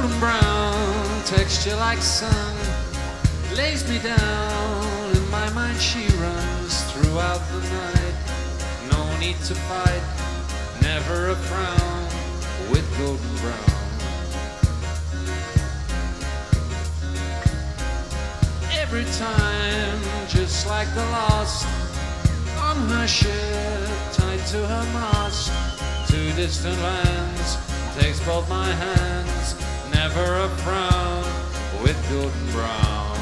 Golden brown, texture like sun, lays me down. In my mind, she runs throughout the night. No need to fight, never a frown with golden brown. Every time, just like the last, on her ship, tied to her mast, to distant lands, takes both my hands, never a frown with golden brown.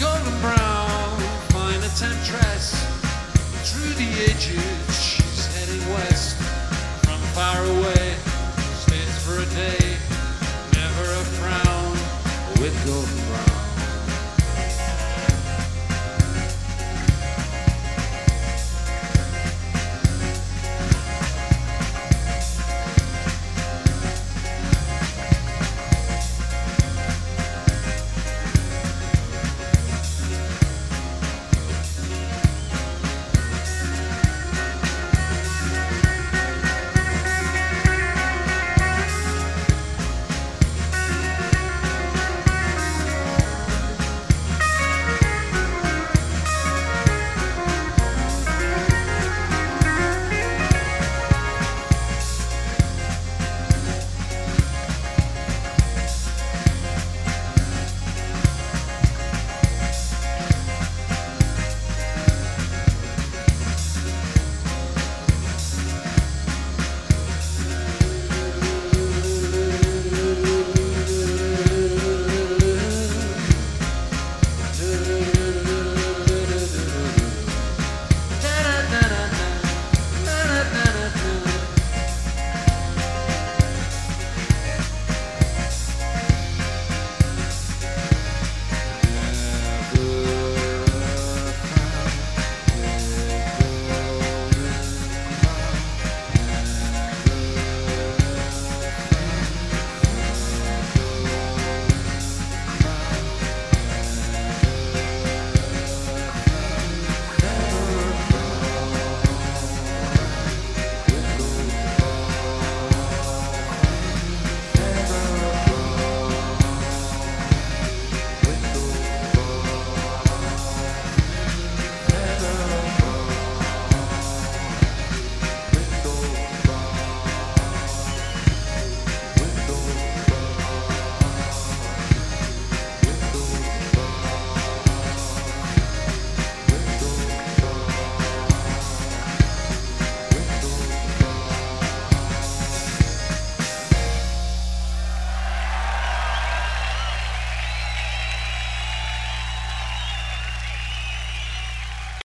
golden brown, fine a temptress through the ages, go.